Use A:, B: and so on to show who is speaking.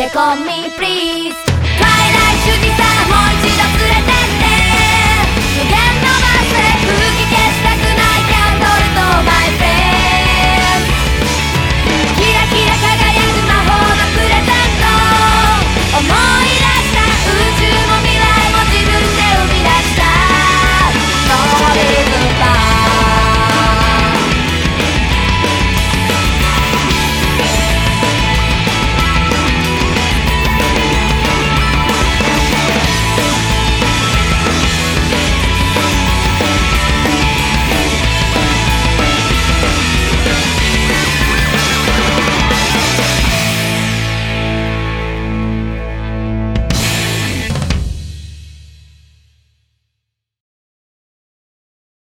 A: They call me please.